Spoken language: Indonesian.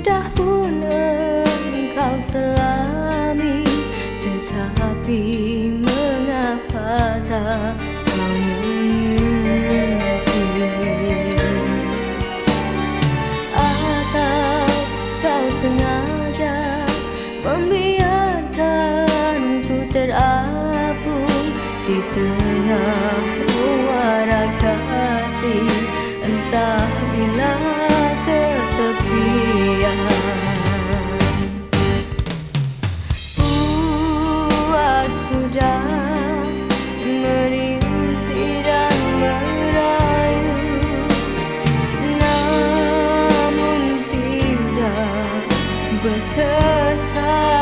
sudah pun engkau selami Tetapi mengapa tak kau mengerti? Atau kau sengaja membiarkanku terapung Di tengah luar kasih entah bila because I